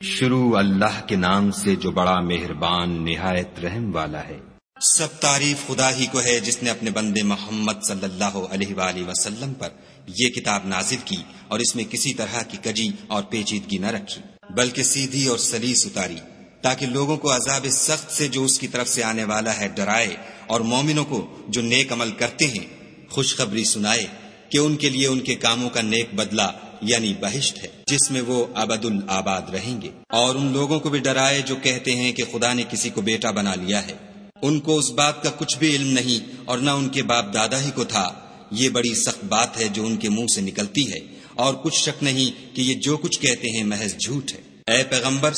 शुरू अल्लाह के नाम से जो बड़ा मेहरबान, निहायत रहम वाला है। सब तारीफ़ खुदा ही को है जिसने अपने बंदे मोहम्मद सल्लल्लाहु अलैहि वसल्लम पर यह किताब नाजिल की और इसमें किसी तरह की कजी और पेचीदगी न रखी, बल्कि सीधी और सलीस उतारी, ताकि लोगों को अजाब सख्त से जो उसकी तरफ़ से आने वाला है डराए और मोमिनों को जो नेक अमल करते हैं, खुशखबरी सुनाए कि उनके लिए उनके कामों का नेक बदला यानी बहिष्ट है, जिसमें वो अबदुल आबाद रहेंगे। और उन लोगों को भी डराए जो कहते हैं कि खुदा ने किसी को बेटा बना लिया है। उनको उस बात का कुछ भी इल्म नहीं, और न उनके बाप दादा ही को था। ये बड़ी सख्त बात है जो उनके मुँह से निकलती है। और कुछ शक नहीं कि ये जो कुछ कहते हैं महज झूठ है। ए पैगंबर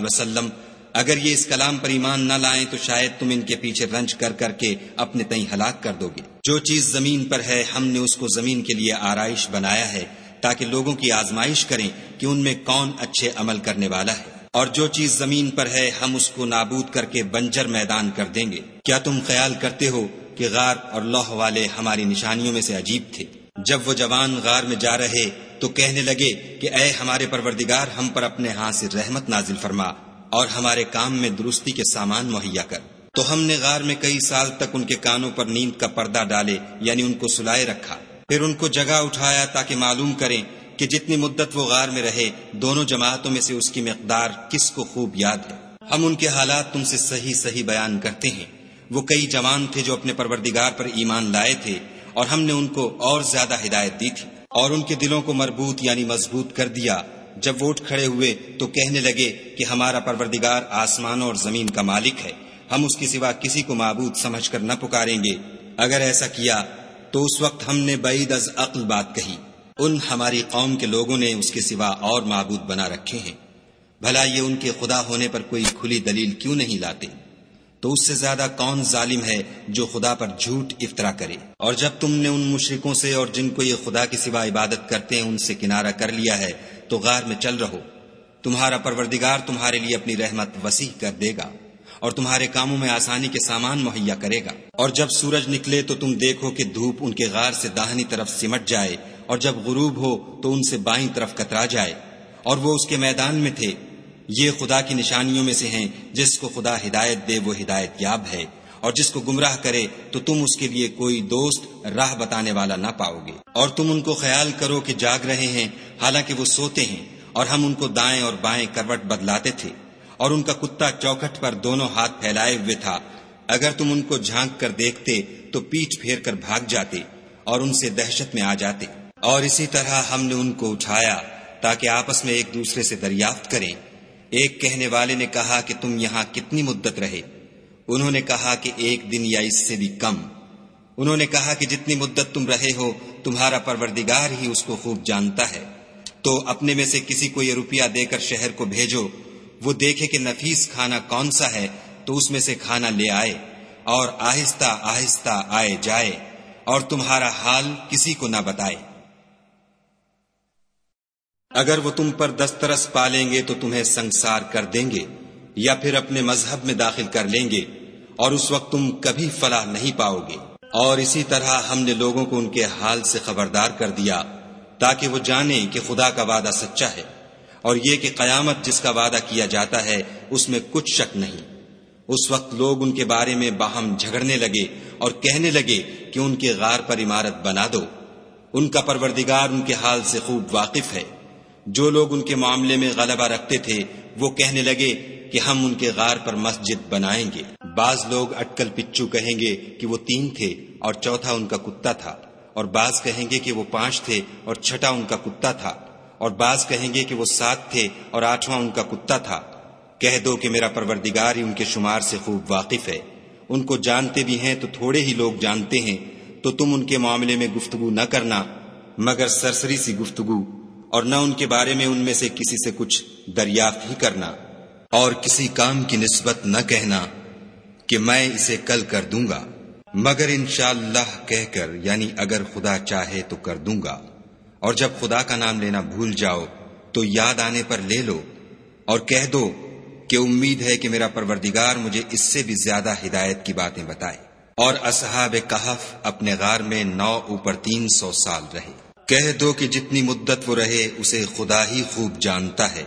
वसल्लम, अगर ये इस कलाम पर ईमान न लाएँ तो शायद तुम इनके पीछे रंज कर करके अपने तई हलाक कर दोगे। जो चीज़ ज़मीन पर है, हमने उसको ज़मीन के लिए आरइश बनाया है ताकि लोगों की आजमाइश करें कि उनमें कौन अच्छे अमल करने वाला है। और जो चीज़ ज़मीन पर है, हम उसको नाबूद करके बंजर मैदान कर देंगे। क्या तुम ख्याल करते हो कि गार और लौह वाले हमारी निशानियों में से अजीब थे? जब वो जवान गार में जा रहे तो कहने लगे कि अय हमारे परवरदिगार, हम पर अपने हाथ से रहमत नाजिल फरमा और हमारे काम में दुरुस्ती के सामान मुहैया कर। तो हमने गार में कई साल तक उनके कानों पर नींद का पर्दा डाले, यानी उनको सुलाए रखा। फिर उनको जगह उठाया ताकि मालूम करें कि जितनी मुद्दत वो गार में रहे, दोनों जमातों में से उसकी मकदार किसको खूब याद है। हम उनके हालात तुमसे सही सही बयान करते हैं। वो कई जवान थे जो अपने परवरदिगार पर ईमान लाए थे और हमने उनको और ज़्यादा हिदायत दी थी और उनके दिलों को मरबूत यानी मज़बूत कर दिया। जब वो उठ खड़े हुए तो कहने लगे कि हमारा परवरदिगार आसमानों और ज़मीन का मालिक है। हम उसके सिवा किसी को मबूद समझकर न पुकारेंगे। अगर ऐसा किया तो उस वक्त हमने बैद अज अक्ल बात कही। उन हमारी कौम के लोगों ने उसके सिवा और मबूद बना रखे हैं। भला ये उनके खुदा होने पर कोई खुली दलील क्यों नहीं लाते? तो उससे ज़्यादा कौन जालिम है जो खुदा पर झूठ इफ्तरा करे? और जब तुमने उन मुशरिकों से और जिनको ये खुदा की सिवा इबादत करते हैं उनसे किनारा कर लिया है तो गार में चल रहो। तुम्हारा परवरदिगार तुम्हारे लिए अपनी रहमत वसीह कर देगा। और तुम्हारे कामों में आसानी के सामान मुहैया करेगा। और जब सूरज निकले तो तुम देखो कि धूप उनके गार से दाहनी तरफ़ सिमट जाए, और जब गुरूब हो तो उनसे बाई तरफ़ कतरा जाए। और वो उसके मैदान में थे। ये खुदा की निशानियों में से हैं, जिसको खुदा हिदायत दे, वो हिदायत याब है। और जिसको गुमराह करे तो तुम उसके लिए कोई दोस्त, राह बताने वाला ना पाओगे। और तुम उनको ख्याल करो कि जाग रहे हैं, हालाँकि वो सोते हैं, और हम उनको दाएँ और बाएँ करवट बदलाते थे। और उनका कुत्ता चौखट पर दोनों हाथ फैलाए हुए था। अगर तुम उनको झाँक कर देखते तो पीठ फेर कर भाग जाते और उनसे दहशत में आ जाते। और इसी तरह हमने उनको उठाया, ताकि आपस में एक दूसरे से दरियाफ्त करें। एक कहने वाले ने कहा कि तुम यहाँ कितनी मुद्दत रहे। उन्होंने कहा कि एक दिन या इससे भी कम। उन्होंने कहा कि जितनी मुद्दत तुम रहे हो, तुम्हारा परवरदिगार ही उसको खूब जानता है। तो अपने में से किसी को ये रुपया देकर शहर को भेजो वो देखे कि नफीस खाना कौन सा है तो उसमें से खाना ले आए और आहिस्ता आहिस्ता आए जाए और तुम्हारा हाल किसी को ना बताए। अगर वो तुम पर दस्तरस पालेंगे तो तुम्हें संसार कर देंगे या फिर अपने मज़हब में दाखिल कर लेंगे और उस वक्त तुम कभी फलाह नहीं पाओगे। और इसी तरह हमने लोगों को उनके हाल से खबरदार कर दिया, ताकि वो जाने कि खुदा का वादा सच्चा है। और ये कि कयामत जिसका वादा किया जाता है, उसमें कुछ शक नहीं। उस वक्त लोग उनके बारे में बाहम झगड़ने लगे और कहने लगे कि उनके गार पर इमारत बना दो। उनका परवरदिगार उनके हाल से खूब वाकिफ है। जो लोग उनके मामले में गलबा रखते थे, वो कहने लगे कि हम उनके गार पर मस्जिद बनाएँगे। बाज लोग अटकल पिच्चू कहेंगे कि वो तीन थे और चौथा उनका कुत्ता था और बाज कहेंगे कि वो पाँच थे और छठा उनका कुत्ता था। और बाज कहेंगे कि वो सात थे और आठवां उनका कुत्ता था। कह दो कि मेरा परवरदिगार ही उनके शुमार से खूब वाकिफ है। उनको जानते भी हैं तो थोड़े ही लोग जानते हैं तो तुम उनके मामले में गुफ्तगु न करना, मगर सरसरी सी गुफ्तगु, और न उनके बारे में उनमें से किसी से कुछ दरियाफ्त ही करना। और किसी काम की नस्बत न कहना कि मैं इसे कल कर दूँगा। मगर इंशाल्लाह कहकर, यानी अगर खुदा चाहे तो कर दूँगा। और जब खुदा का नाम लेना भूल जाओ तो याद आने पर ले लो और कह दो कि उम्मीद है कि मेरा परवरदिगार मुझे इससे भी ज़्यादा हिदायत की बातें बताए। और असहाब कहफ अपने गार में नौ ऊपर तीन सौ साल रहे। कह दो कि जितनी मुद्दत वो रहे, उसे खुदा ही खूब जानता है।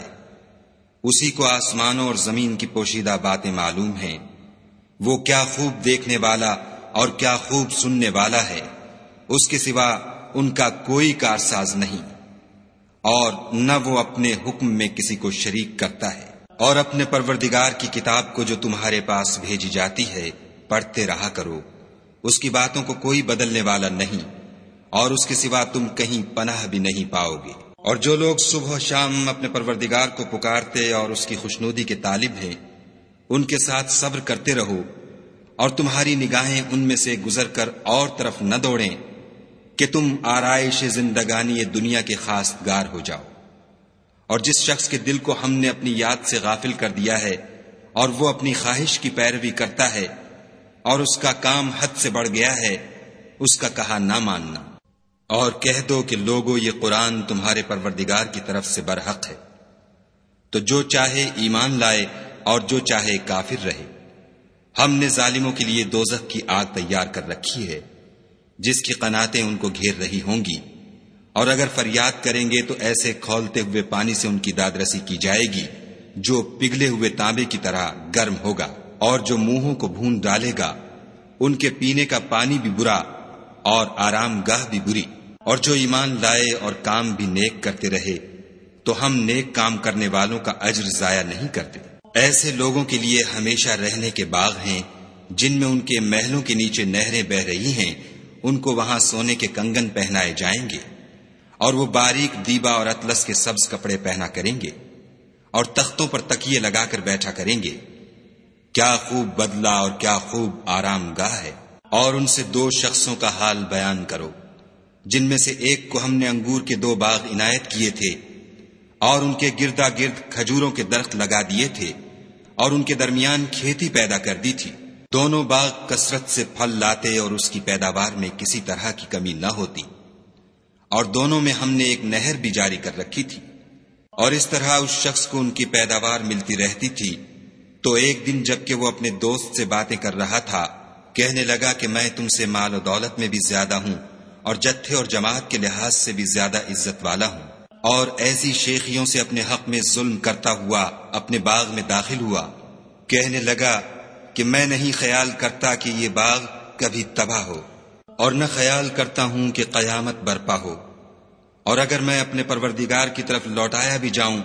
उसी को आसमानों और ज़मीन की पोशीदा बातें मालूम हैं। वो क्या खूब देखने वाला और क्या खूब सुनने वाला है। उसके सिवा उनका कोई कारसाज नहीं। और न वो अपने हुक्म में किसी को शरीक करता है। और अपने परवरदिगार की किताब को जो तुम्हारे पास भेजी जाती है, पढ़ते रहा करो। उसकी बातों को कोई बदलने वाला नहीं, और उसके सिवा तुम कहीं पनाह भी नहीं पाओगे। और जो लोग सुबह शाम अपने परवरदिगार को पुकारते और उसकी खुशनुदी के तालिब हैं, उनके साथ सब्र करते रहो, और तुम्हारी निगाहें उनमें से गुजर कर और तरफ़ न दौड़ें। कि तुम आरइश जिंदगानी दुनिया के खास गार हो जाओ। और जिस शख्स के दिल को हमने अपनी याद से गाफिल कर दिया है, और वो अपनी ख्वाहिश की पैरवी करता है, और उसका काम हद से बढ़ गया है, उसका कहा ना मानना। और कह दो कि लोगो, ये कुरान तुम्हारे परवरदिगार की तरफ़ से बरहक है। तो जो चाहे ईमान लाए, और जो चाहे काफिर रहे। हमने जालिमों के लिए दोजख की आग तैयार कर रखी है। जिसकी कनातें उनको घेर रही होंगी। और अगर फरियाद करेंगे तो ऐसे खोलते हुए पानी से उनकी दादरसी की जाएगी, जो पिघले हुए तांबे की तरह गर्म होगा और जो मुंहों को भून डालेगा। उनके पीने का पानी भी बुरा और आराम गाह भी बुरी। और जो ईमान लाए और काम भी नेक करते रहे तो हम नेक काम करने वालों का अज्र जाया नहीं करते। ऐसे लोगों के लिए हमेशा रहने के बाग हैं, जिनमें उनके महलों के नीचे नहरें बह रही हैं उनको वहाँ सोने के कंगन पहनाए जाएँगे, और वो बारीक दीबा और अतलस के सब्ज कपड़े पहना करेंगे, और तख्तों पर तकिए लगाकर बैठा करेंगे। क्या खूब बदला और क्या खूब आराम गाह है। और उनसे दो शख्सों का हाल बयान करो, जिनमें से एक को हमने अंगूर के दो बाग इनायत किए थे, और उनके गिरदा गिर्द खजूरों के दरख्त लगा दिए थे, और उनके दरमियान खेती पैदा कर दी थी। दोनों बाग कसरत से फल लाते और उसकी पैदावार में किसी तरह की कमी न होती। और दोनों में हमने एक नहर भी जारी कर रखी थी। और इस तरह उस शख्स को उनकी पैदावार मिलती रहती थी। तो एक दिन जबकि वो अपने दोस्त से बातें कर रहा था, कहने लगा कि मैं तुमसे माल और दौलत में भी ज़्यादा हूँ और जत्थे और जमात के लिहाज से भी ज़्यादा इज़्ज़त वाला हूँ। और ऐसी शेखियों से अपने हक में जुल्म करता हुआ अपने बाग में दाखिल हुआ। कहने लगा कि मैं नहीं ख्याल करता कि ये बाग कभी तबाह हो, और न ख्याल करता हूँ कि कयामत बरपा हो। और अगर मैं अपने परवरदिगार की तरफ़ लौटाया भी जाऊँ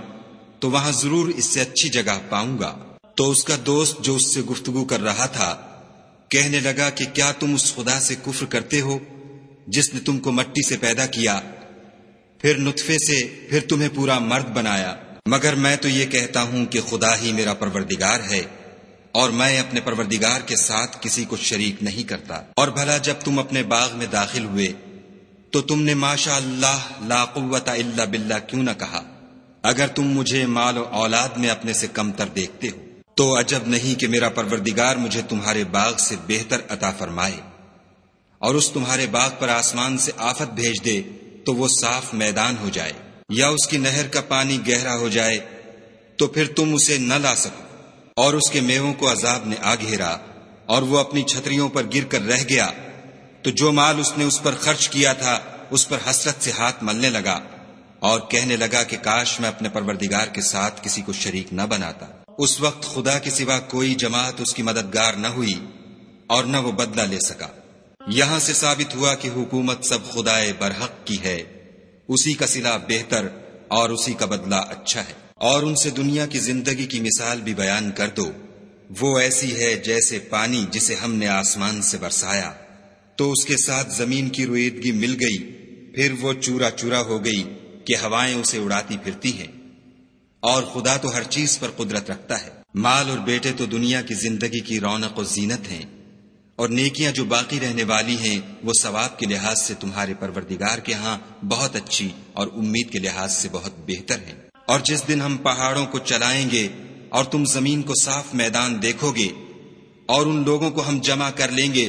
तो वहाँ ज़रूर इससे अच्छी जगह पाऊँगा। तो उसका दोस्त जो उससे गुफ्तगु कर रहा था, कहने लगा कि क्या तुम उस खुदा से कुफ्र करते हो, जिसने तुमको मट्टी से पैदा किया? फिर नुतफे से फिर तुम्हें पूरा मर्द बनाया। मगर मैं तो ये कहता हूँ कि खुदा ही मेरा परवरदिगार है। और मैं अपने परवरदिगार के साथ किसी को शरीक नहीं करता। और भला जब तुम अपने बाग में दाखिल हुए तो तुमने माशा अल्लाह बिल्ला क्यों न कहा? अगर तुम मुझे माल और औलाद में अपने से कमतर देखते हो तो अजब नहीं कि मेरा परवरदिगार मुझे तुम्हारे बाग से बेहतर अता फरमाए। और उस तुम्हारे बाग पर आसमान से आफत भेज दे तो वो साफ़ मैदान हो जाए, या उसकी नहर का पानी गहरा हो जाए तो फिर तुम उसे न ला सको। और उसके मेवों को अजाब ने आ घेरा और वो अपनी छतरियों पर गिर कर रह गया। तो जो माल उसने उस पर खर्च किया था, उस पर हसरत से हाथ मलने लगा और कहने लगा कि काश मैं अपने परवरदिगार के साथ किसी को शरीक न बनाता। उस वक्त खुदा के सिवा कोई जमात उसकी मददगार न हुई और न वो बदला ले सका। यहाँ से साबित हुआ कि हुकूमत सब खुदाए बरहक की है। उसी का सिला बेहतर और उसी का बदला अच्छा है। और उनसे दुनिया की ज़िंदगी की मिसाल भी बयान कर दो। वो ऐसी है जैसे पानी जिसे हमने आसमान से बरसाया। तो उसके साथ ज़मीन की रुईदगी मिल गई, फिर वो चूरा चूरा हो गई कि हवाएँ उसे उड़ाती फिरती हैं। और खुदा तो हर चीज़ पर कुदरत रखता है। माल और बेटे तो दुनिया की ज़िंदगी की रौनक और जीनत हैं। और नेकियाँ जो बाकी रहने वाली हैं, वो सवाब के लिहाज से तुम्हारे परवरदिगार के यहाँ बहुत अच्छी और उम्मीद के लिहाज से बहुत बेहतर है। और जिस दिन हम पहाड़ों को चलाएँगे और तुम ज़मीन को साफ़ मैदान देखोगे और उन लोगों को हम जमा कर लेंगे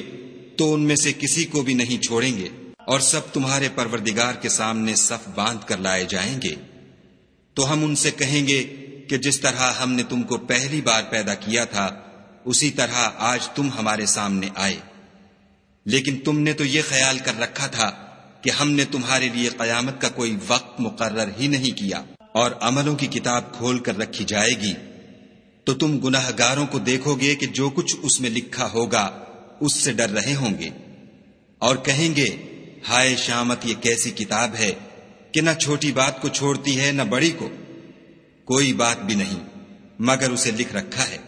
तो उनमें से किसी को भी नहीं छोड़ेंगे और सब तुम्हारे परवरदिगार के सामने सफ बाँध कर लाए जाएँगे। तो हम उनसे कहेंगे कि जिस तरह हमने तुमको पहली बार पैदा किया था, उसी तरह आज तुम हमारे सामने आए। लेकिन तुमने तो ये ख्याल कर रखा था कि हमने तुम्हारे लिए कयामत का कोई वक्त मुकर्र ही नहीं किया। और अमलों की किताब खोल कर रखी जाएगी। तो तुम गुनाहगारों को देखोगे कि जो कुछ उसमें लिखा होगा, उससे डर रहे होंगे। और कहेंगे, हाय शामत, ये कैसी किताब है कि न छोटी बात को छोड़ती है, न बड़ी को? कोई बात भी नहीं, मगर उसे लिख रखा है।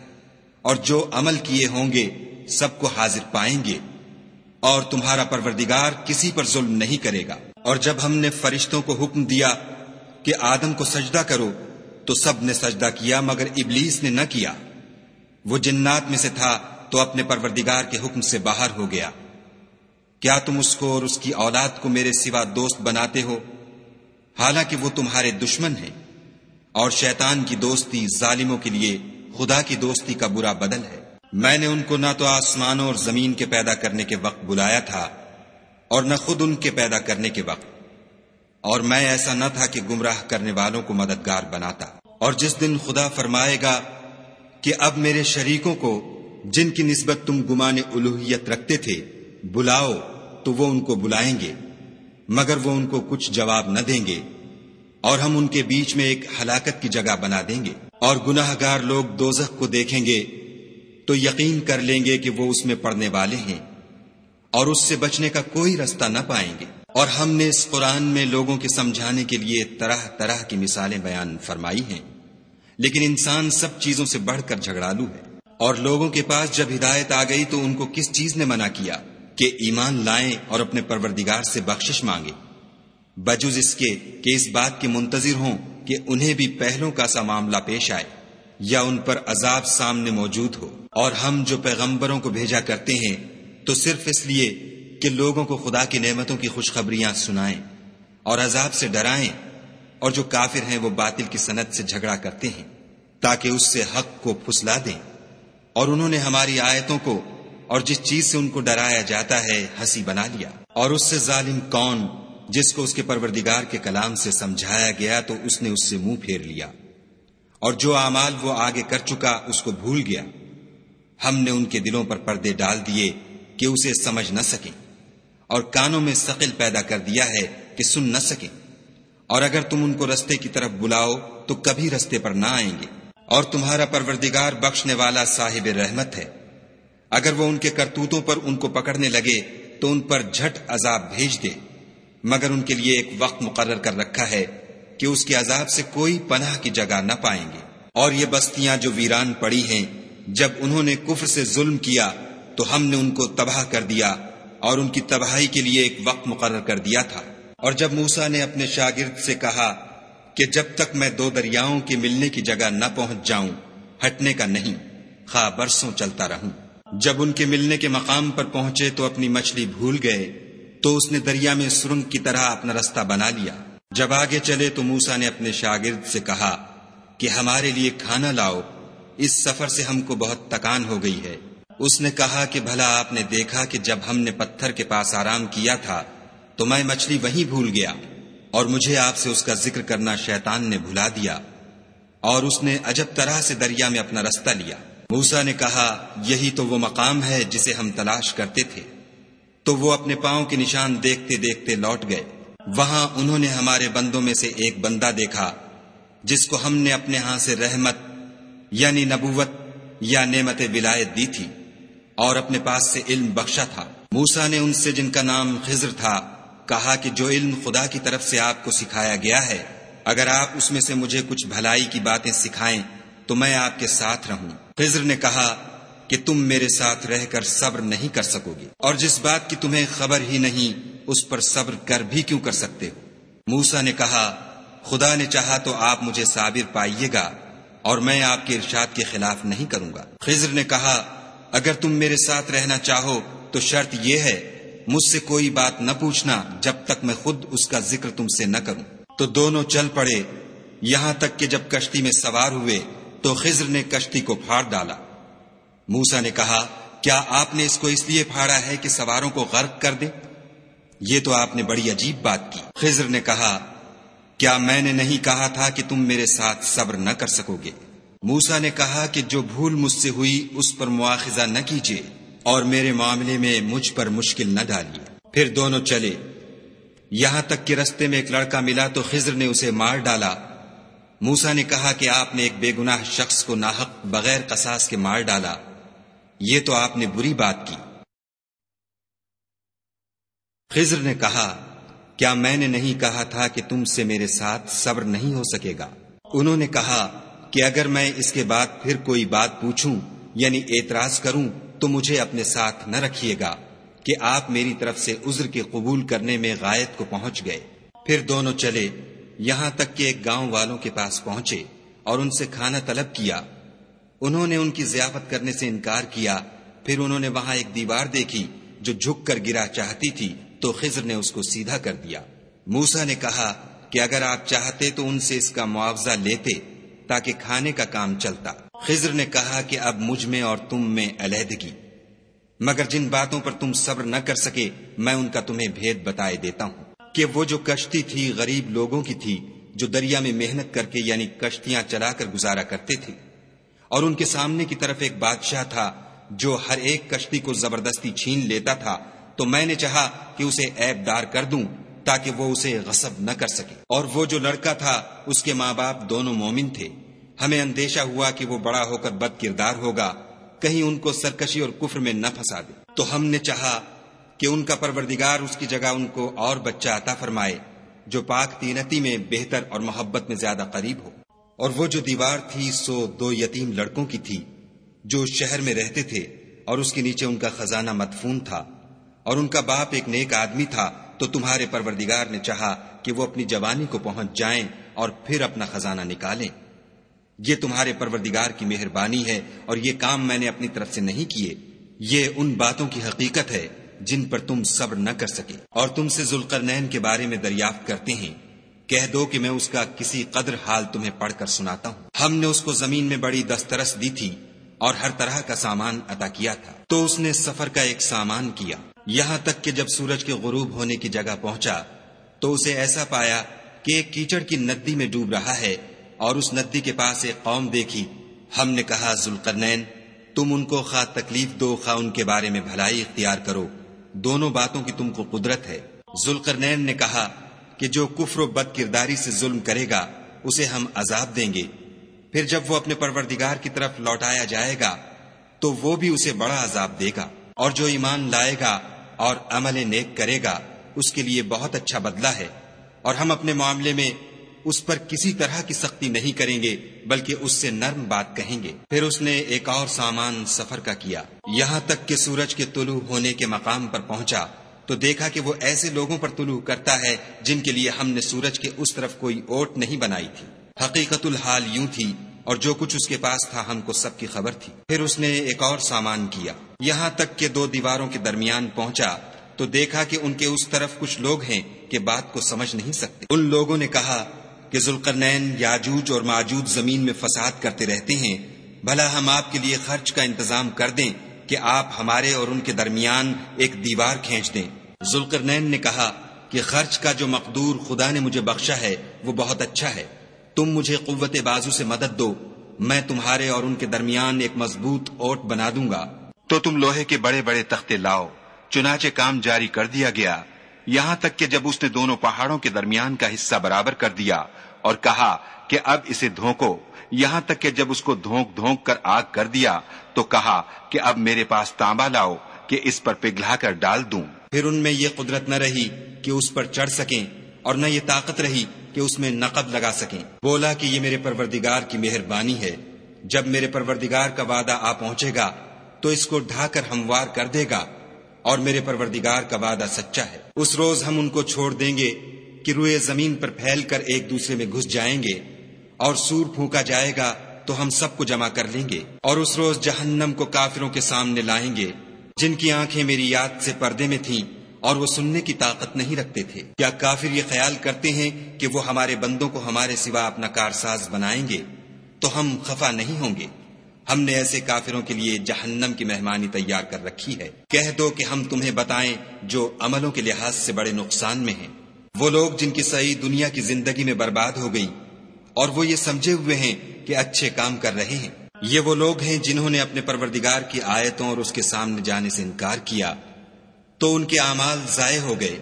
और जो अमल किए होंगे, सबको हाजिर पाएँगे। और तुम्हारा परवरदिगार किसी पर जुल्म नहीं करेगा। और जब हमने फरिश्तों को हुक्म दिया कि आदम को सजदा करो तो सबने सजदा किया, मगर इबलीस ने न किया। वो जिन्नात में से था तो अपने परवरदिगार के हुक्म से बाहर हो गया। क्या तुम उसको और उसकी औलाद को मेरे सिवा दोस्त बनाते हो? हालाँकि वो तुम्हारे दुश्मन हैं, और शैतान की दोस्ती जालिमों के लिए खुदा की दोस्ती का बुरा बदल है। मैंने उनको न तो आसमानों और ज़मीन के पैदा करने के वक्त बुलाया था, और न खुद उनके पैदा करने के वक्त। और मैं ऐसा न था कि गुमराह करने वालों को मददगार बनाता। और जिस दिन खुदा फरमाएगा कि अब मेरे शरीकों को, जिनकी निस्बत तुम गुमान उलूहियत रखते थे, बुलाओ तो वो उनको बुलाएँगे। मगर वो उनको कुछ जवाब न देंगे, और हम उनके बीच में एक हलाकत की जगह बना देंगे। और गुनाहगार लोग दोजख को देखेंगे तो यकीन कर लेंगे कि वो उसमें पड़ने वाले हैं, और उससे बचने का कोई रास्ता न पाएँगे। और हमने इस कुरान में लोगों के समझाने के लिए तरह तरह की मिसालें बयान फरमाई हैं। लेकिन इंसान सब चीज़ों से बढ़कर झगड़ालू है। और लोगों के पास जब हिदायत आ गई तो उनको किस चीज़ ने मना किया? कि ईमान लाएँ और अपने परवरदिगार से बख्शिश मांगे। बजुज इसके कि इस बात के मुंतजिर हों कि उन्हें भी पहलों का सा मामला पेश आए, या उन पर अजाब सामने मौजूद हो। और हम जो पैगंबरों को भेजा करते हैं तो सिर्फ़ इसलिए कि लोगों को खुदा की नेमतों की खुशखबरियाँ सुनाएँ और अजाब से डराएँ और जो काफिर हैं वो बातिल की सनत से झगड़ा करते हैं, ताकि उससे हक को फुसला दें। और उन्होंने हमारी आयतों को और जिस चीज़ से उनको डराया जाता है, हँसी बना लिया। और उससे जालिम कौन जिसको उसके परवरदिगार के कलाम से समझाया गया तो उसने उससे मुँह फेर लिया। और जो अमाल वो आगे कर चुका, उसको भूल गया। हमने उनके दिलों पर पर्दे डाल दिए कि उसे समझ न सकें। और कानों में शकिल पैदा कर दिया है कि सुन न सकें। और अगर तुम उनको रस्ते की तरफ़ बुलाओ तो कभी रस्ते पर ना आएँगे। और तुम्हारा परवरदिगार बख्शने वाला साहिब रहमत है। अगर वो उनके करतूतों पर उनको पकड़ने लगे तो उन पर झट अजाब भेज दे। मगर उनके लिए एक वक्त मुकर्र कर रखा है कि उसके अजाब से कोई पनाह की जगह न पाएँगे। और ये बस्तियाँ जो वीरान पड़ी हैं, जब उन्होंने कुफर से जुल्म किया तो हमने उनको तबाह कर दिया और उनकी तबाही के लिए एक वक्त मुकर कर दिया था। और जब मूसा ने अपने शागिर्द से कहा कि जब तक मैं दो दरियाओं के मिलने की जगह न पहुँच जाऊँ, हटने का नहीं, खा बरसों चलता रहूँ। जब उनके मिलने के मकाम पर पहुँचे तो अपनी मछली भूल गए तो उसने दरिया में सुरंग की तरह अपना रास्ता बना लिया। जब आगे चले तो मूसा ने अपने शागिर्द से कहा कि हमारे लिए खाना लाओ, इस सफ़र से हमको बहुत तकान हो गई है। उसने कहा कि भला आपने देखा कि जब हमने पत्थर के पास आराम किया था तो मैं मछली वहीं भूल गया और मुझे आपसे उसका ज़िक्र करना शैतान ने भुला दिया और उसने अजब तरह से दरिया में अपना रास्ता लिया। मूसा ने कहा, यही तो वो मकाम है जिसे हम तलाश करते थे। तो वो अपने पाओ के निशान देखते देखते लौट गए। वहाँ उन्होंने हमारे बंदों में से एक बंदा देखा, जिसको हमने अपने यहाँ से रहमत, यानी नबूवत, या नेमत विलायत दी थी। और अपने पास से इल्म बख्शा था। मूसा ने उनसे, जिनका नाम खिज्र था, कहा कि जो इल्म खुदा की तरफ़ से आपको सिखाया गया है, अगर आप उसमें से मुझे कुछ भलाई की बातें सिखाएँ तो मैं आपके साथ रहूँ। खिज्र ने कहा कि तुम मेरे साथ रहकर सब्र नहीं कर सकोगे, और जिस बात की तुम्हें खबर ही नहीं, उस पर सब्र कर भी क्यों कर सकते हो? मूसा ने कहा, खुदा ने चाहा तो आप मुझे साबिर पाइएगा, और मैं आपके इर्शाद के खिलाफ नहीं करूँगा। खिज्र ने कहा अगर तुम मेरे साथ रहना चाहो तो शर्त यह है, मुझसे कोई बात न पूछना जब तक मैं खुद उसका ज़िक्र तुमसे न करूँ। तो दोनों चल पड़े। यहाँ तक कि जब कश्ती में सवार हुए तो खिज्र ने कश्ती को फाड़ डाला। मूसा ने कहा, क्या आपने इसको इसलिए फाड़ा है कि सवारों को गर्क कर दे? ये तो आपने बड़ी अजीब बात की। खिज्र ने कहा, क्या मैंने नहीं कहा था कि तुम मेरे साथ सब्र न कर सकोगे? मूसा ने कहा कि जो भूल मुझसे हुई, उस पर मुआखजा न कीजिए और मेरे मामले में मुझ पर मुश्किल न डालिए। फिर दोनों चले। यहाँ तक कि रस्ते में एक लड़का मिला तो खिज्र ने उसे मार डाला। मूसा ने कहा कि आपने एक बेगुनाह शख्स को नाहक बगैर कसास के मार डाला। ये तो आपने बुरी बात की। खिज्र ने कहा, क्या मैंने नहीं कहा था कि तुमसे मेरे साथ सब्र नहीं हो सकेगा? उन्होंने कहा कि अगर मैं इसके बाद फिर कोई बात पूछूँ, यानी एतराज़ करूँ तो मुझे अपने साथ न रखिएगा कि आप मेरी तरफ़ से उज्र के कबूल करने में गायत को पहुँच गए। फिर दोनों चले, यहाँ तक कि एक गाँव वालों के पास पहुँचे और उनसे खाना तलब किया। उन्होंने उनकी जियाफत करने से इनकार किया। फिर उन्होंने वहाँ एक दीवार देखी, जो झुक कर गिरा चाहती थी तो खिज्र ने उसको सीधा कर दिया। मूसा ने कहा कि अगर आप चाहते तो उनसे इसका मुआवजा लेते। ताकि खाने का काम चलता। खिज्र ने कहा कि अब मुझमें और तुम में अलहदगी। मगर जिन बातों पर तुम सब्र न कर सके, मैं उनका तुम्हें भेद बताए देता हूँ। कि वो जो कश्ती थी, गरीब लोगों की थी, जो दरिया में मेहनत करके यानी कश्तियाँ चलाकर गुजारा करते थे। और उनके सामने की तरफ़ एक बादशाह था, जो हर एक कश्ती को ज़बरदस्ती छीन लेता था। तो मैंने चाहा कि उसे ऐबदार कर दूँ ताकि वो उसे गसब न कर सके। और वो जो लड़का था, उसके माँ बाप दोनों मोमिन थे। हमें अंदेशा हुआ कि वो बड़ा होकर बद किरदार होगा। कहीं उनको सरकशी और कुफर में न फंसा दे। तो हमने चाहा कि उनका परवरदिगार उसकी जगह उनको और बच्चा अता फरमाए, जो पाक तीनती में बेहतर और मोहब्बत में ज़्यादा करीब हो। और वो जो दीवार थी, सो दो यतीम लड़कों की थी, जो शहर में रहते थे, और उसके नीचे उनका खजाना मदफून था। और उनका बाप एक नेक आदमी था तो तुम्हारे परवरदिगार ने चाहा कि वो अपनी जवानी को पहुँच जाएँ और फिर अपना खजाना निकालें। ये तुम्हारे परवरदिगार की मेहरबानी है और ये काम मैंने अपनी तरफ़ से नहीं किए। ये उन बातों की हकीकत है जिन पर तुम सब्र न कर सके। और तुमसे जुलकरनैन के बारे में दरियाफ्त करते हैं। कह दो कि मैं उसका किसी कदर हाल तुम्हें पढ़कर सुनाता हूँ। हमने उसको ज़मीन में बड़ी दस्तरस दी थी और हर तरह का सामान अदा किया था। तो उसने सफ़र का एक सामान किया। यहाँ तक कि जब सूरज के गुरूब होने की जगह पहुँचा तो उसे ऐसा पाया कि एक कीचड़ की नदी में डूब रहा है और उस नदी के पास एक कौम देखी। हमने कहा, जुलकरनैन, तुम उनको खा तकलीफ़ दो, खा उनके बारे में भलाई इख्तियार करो। दोनों बातों की तुमको कुदरत है। जुलकरनैन ने कहा कि जो कुफर बद किरदारी से जुल्म करेगा, उसे हम अजाब देंगे। फिर जब वो अपने परवरदिगार की तरफ़ लौटाया जाएगा तो वो भी उसे बड़ा अजाब देगा। और जो ईमान लाएगा और अमल नेक करेगा, उसके लिए बहुत अच्छा बदला है। और हम अपने मामले में उस पर किसी तरह की सख्ती नहीं करेंगे, बल्कि उससे नर्म बात कहेंगे। फिर उसने एक और सामान सफ़र का किया। यहाँ तक कि सूरज के तुलू होने के मकाम पर पहुँचा तो देखा कि वो ऐसे लोगों पर तुलू करता है, जिनके लिए हमने सूरज के उस तरफ़ कोई ओट नहीं बनाई थी। हकीकतुल हाल यूँ थी और जो कुछ उसके पास था हमको सबकी खबर थी। फिर उसने एक और सामान किया। यहाँ तक के दो दीवारों के दरमियान पहुँचा तो देखा कि उनके उस तरफ़ कुछ लोग हैं कि बात को समझ नहीं सकते। उन लोगों ने कहा कि जुलकरनैन, याजूज और माजूज ज़मीन में फसाद करते रहते हैं। भला हम आपके लिए खर्च का इंतज़ाम कर दें कि आप हमारे और उनके दरमियान एक दीवार खींच दें। जुलकरनैन ने कहा कि खर्च का जो मकदूर खुदा ने मुझे बख्शा है, वो बहुत अच्छा है। तुम मुझे कुत बाजू से मदद दो। मैं तुम्हारे और उनके दरमियान एक मज़बूत ओट बना दूँगा। तो तुम लोहे के बड़े बड़े तख्ते लाओ। चुनाचे काम जारी कर दिया गया। यहाँ तक कि जब उसने दोनों पहाड़ों के दरमियान का हिस्सा बराबर कर दिया और कहा कि अब इसे धोको, यहाँ तक कि जब उसको धोक धोक कर आग कर दिया तो कहा कि अब मेरे पास तांबा लाओ कि इस पर पिघला कर डाल दूँ। फिर उनमें ये कुदरत न रही कि उस पर चढ़ सकें और न ये ताकत रही कि उसमें नकद लगा सकें। बोला कि ये मेरे परवरदिगार की मेहरबानी है। जब मेरे परवरदिगार का वादा आ पहुंचेगा तो इसको ढाकर हमवार कर देगा और मेरे परवरदिगार का वादा सच्चा है। उस रोज हम उनको छोड़ देंगे कि रुए ज़मीन पर फैल कर एक दूसरे में घुस जाएँगे और सूर फूका जाएगा तो हम सबको जमा कर लेंगे और उस रोज जहन्नम को काफिरों के सामने लाएँगे, जिनकी आँखें मेरी याद से पर्दे में थीं। और वो सुनने की ताकत नहीं रखते थे। क्या काफिर ये ख्याल करते हैं कि वो हमारे बंदों को हमारे सिवा अपना कारसाज बनाएँगे? तो हम खफा नहीं होंगे। हमने ऐसे काफिरों के लिए जहन्नम की मेहमानी तैयार कर रखी है। कह दो कि हम तुम्हें बताएँ जो अमलों के लिहाज से बड़े नुकसान में हैं। वो लोग जिनकी सही दुनिया की ज़िंदगी में बर्बाद हो गई, और वो ये समझे हुए हैं कि अच्छे काम कर रहे हैं। ये वो लोग हैं जिन्होंने अपने परवरदिगार की आयतों और उसके सामने जाने से इनकार किया तो उनके अमाल जाय हो गए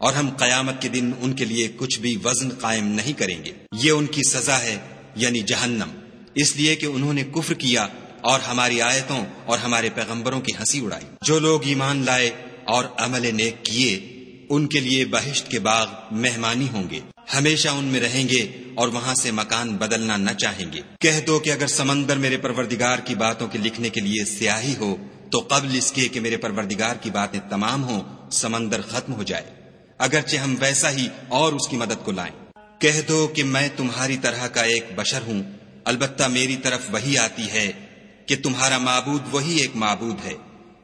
और हम कयामत के दिन उनके लिए कुछ भी वज़न कायम नहीं करेंगे। ये उनकी सजा है, यानी जहन्नम। इसलिए कि उन्होंने कुफ्र किया और हमारी आयतों और हमारे पैगंबरों की हँसी उड़ाई। जो लोग ईमान लाए और अमल नेक किए, उनके लिए बहिश्त के बाग मेहमानी होंगे। हमेशा उनमें रहेंगे और वहाँ से मकान बदलना न चाहेंगे। कह दो कि अगर समंदर मेरे परवरदिगार की बातों के लिखने के लिए स्याही हो तो कबल इसके कि मेरे परवरदिगार की बातें तमाम हो, समंदर खत्म हो जाए। अगरचे हम वैसा ही और उसकी मदद को लाएँ। कह दो कि मैं तुम्हारी तरह का एक बशर हूँ। अलबत्ता मेरी तरफ़ वही आती है कि तुम्हारा माबूद वही एक माबूद है।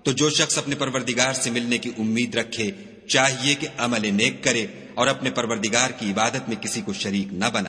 तो जो शख्स अपने परवरदिगार से मिलने की उम्मीद रखे, चाहिए कि अमल नेक करे और अपने परवरदिगार की इबादत में किसी को शरीक न बना।